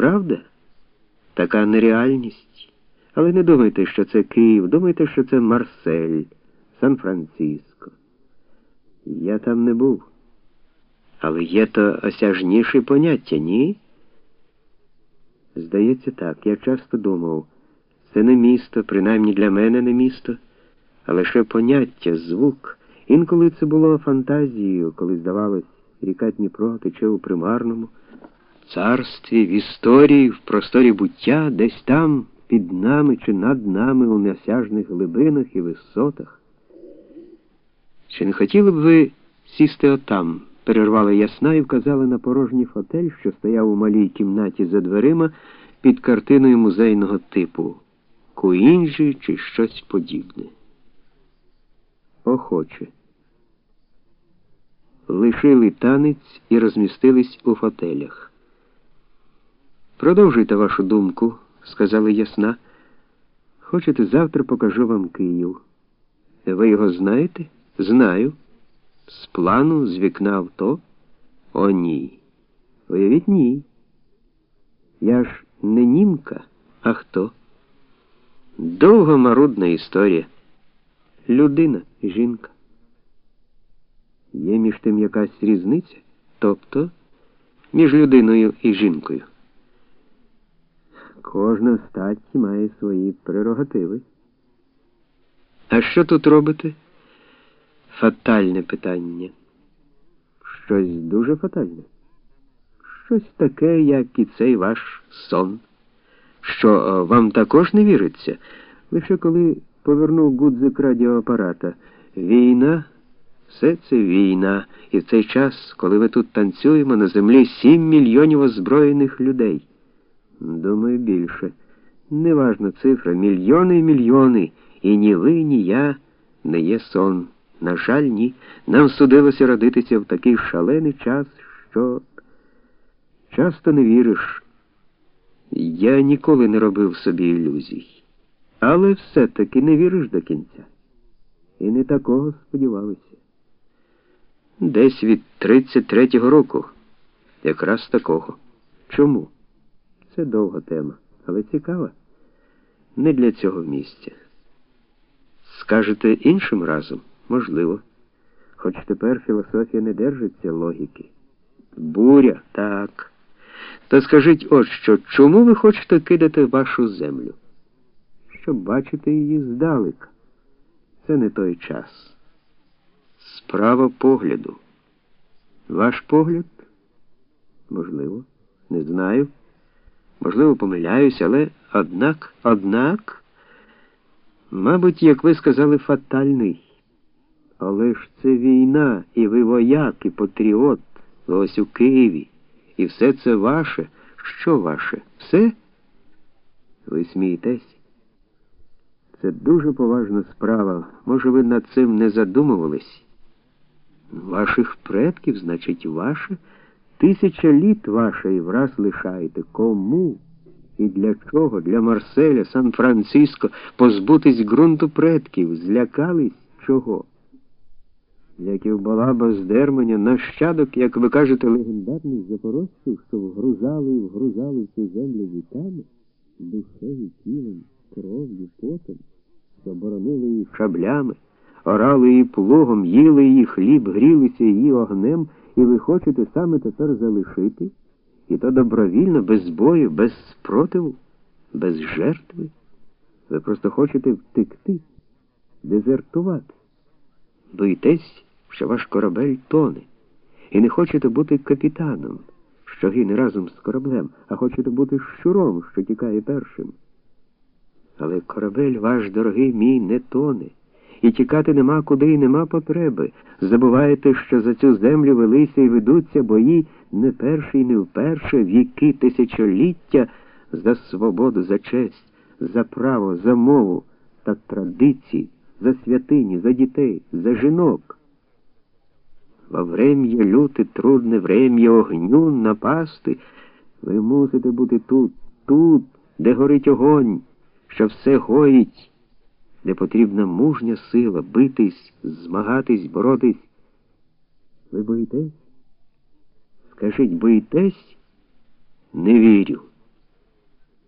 Правда? Така нереальність. Але не думайте, що це Київ, думайте, що це Марсель, Сан-Франциско. Я там не був. Але є то осяжніше поняття, ні? Здається, так. Я часто думав, це не місто, принаймні для мене не місто, а лише поняття, звук. Інколи це було фантазією, коли, здавалось, ріка Дніпро тече у примарному царстві, в історії, в просторі буття, десь там, під нами чи над нами у неосяжних глибинах і висотах. Чи не хотіли б ви сісти отам? перервала ясна і вказала на порожній фотель, що стояв у малій кімнаті за дверима під картиною музейного типу Куінжі чи щось подібне. Охоче. Лишили танець і розмістились у фотелях. Продовжуйте вашу думку, сказала ясна. Хочете, завтра покажу вам Київ. Ви його знаєте? Знаю. З плану, з вікна авто? О, ні. Уявіть, ні. Я ж не німка, а хто? Довга марудна історія. Людина, жінка. Є між тим якась різниця, тобто між людиною і жінкою. Кожна стать має свої прерогативи. А що тут робите? Фатальне питання. Щось дуже фатальне. Щось таке, як і цей ваш сон. Що вам також не віриться? Лише коли повернув гудзик радіоапарата. Війна, все це війна. І в цей час, коли ви тут танцюємо, на землі сім мільйонів озброєних людей. Думаю, більше. Неважна цифра, мільйони і мільйони. І ні ви, ні я не є сон. На жаль, ні. Нам судилося родитися в такий шалений час, що часто не віриш. Я ніколи не робив собі ілюзій. Але все-таки не віриш до кінця. І не такого сподівалися. Десь від 33-го року. Якраз такого. Чому? Це довга тема, але цікава. Не для цього місця. Скажете іншим разом? Можливо. Хоч тепер філософія не держиться логіки. Буря, так. Та скажіть от що, чому ви хочете кидати вашу землю? Щоб бачити її здалека. Це не той час. Справа погляду. Ваш погляд? Можливо, не знаю. Можливо, помиляюсь, але однак, однак, мабуть, як ви сказали, фатальний. Але ж це війна, і ви вояк, і патріот, ось у Києві. І все це ваше. Що ваше? Все? Ви смієтесь? Це дуже поважна справа. Може, ви над цим не задумувались? Ваших предків, значить, ваше? Тисяча літ вашої враз лишаєте. Кому? І для чого? Для Марселя, Сан-Франциско позбутись ґрунту предків. Злякались чого? Яків Балаба з Дерманя, нащадок, як ви кажете, легендарних запорожців, що вгрузали і вгрузали цю землю віками, душею, тілом, кров'ю, потом, що боронили її шаблями, орали її плугом, їли її хліб, грілися її огнем, і ви хочете саме тепер залишити, і то добровільно, без бою, без спротиву, без жертви. Ви просто хочете втекти, дезертувати. Боїтесь? що ваш корабель тоне, і не хочете бути капітаном, що гине разом з кораблем, а хочете бути щуром, що тікає першим. Але корабель ваш, дорогий мій, не тоне, і тікати нема куди і нема потреби. Забуваєте, що за цю землю велися і ведуться бої не перший, не вперше, віки тисячоліття за свободу, за честь, за право, за мову та традиції, за святині, за дітей, за жінок. Во врем'я люте, трудне врем'я огню напасти. Ви мусите бути тут, тут, де горить огонь, що все гоїть, де потрібна мужня сила, битись, змагатись, боротись. Ви боїтесь? Скажіть, боїтесь? Не вірю.